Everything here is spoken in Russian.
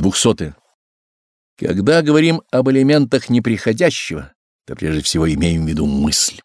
Двухсотое. Когда говорим об элементах неприходящего, то прежде всего имеем в виду мысль.